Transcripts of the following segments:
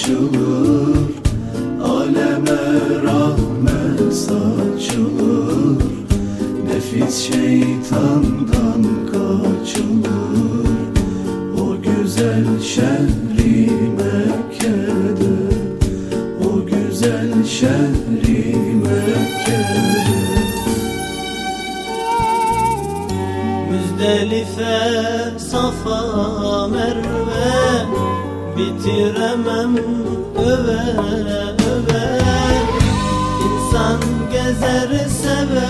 saçılır Aleme rahmet saçılır. Nefis şeytandan kaçılır O güzel şehri Mekke'de. O güzel şehri Mekke'de. Müzdelife, Safa, Merve Bitiremem öve öve. İnsan gezer seve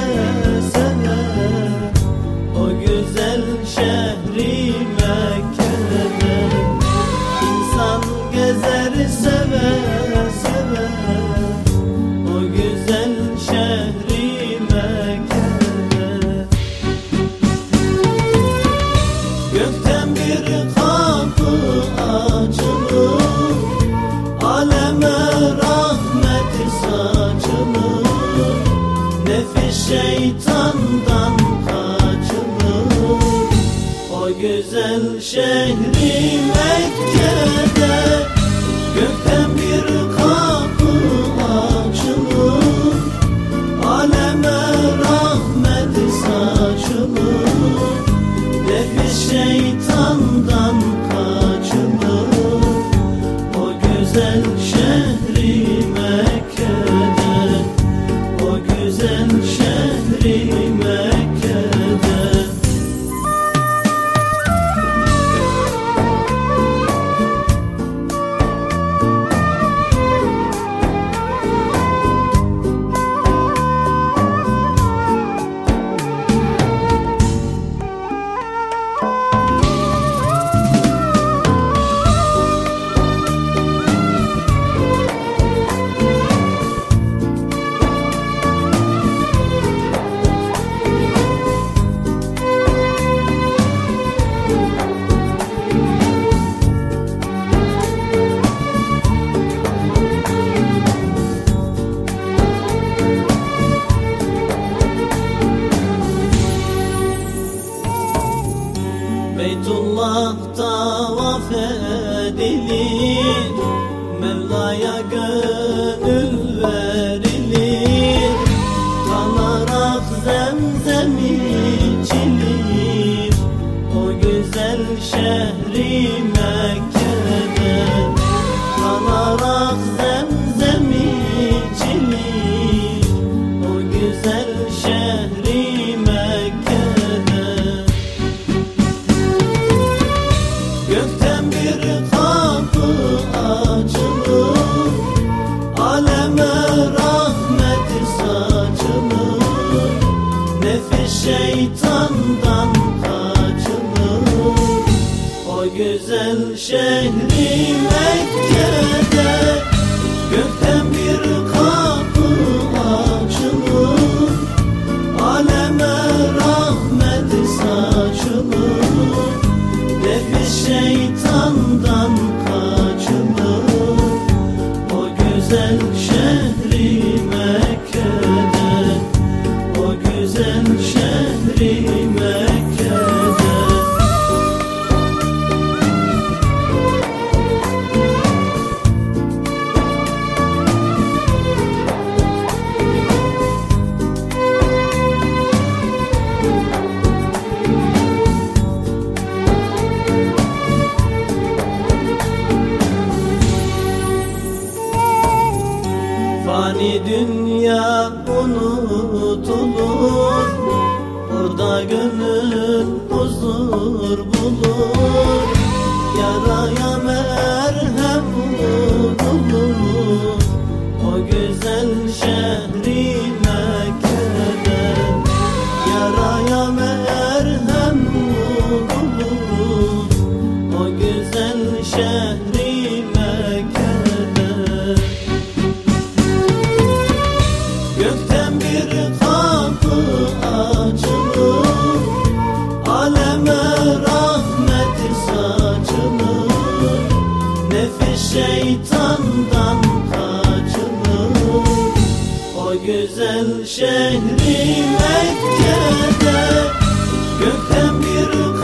Aleme rahmet saçılır Nefis şeytandan kaçılır O güzel şehri Mekke'de Gökten bir kapı açılır Aleme rahmet saçılır Nefis şeytandan Beytullah tavaf edilir Mevla'ya gönül verilir Kanarak zemzem içilir O güzel şehri şeytandan kaçılır O güzel şehri Mekke'de Gökten bir Fani dünya unutulur. Orada gönül huzur bulur. Yaraya merhem bulur. O güzel şehri güzel şehri Mekke'de. Gökten bir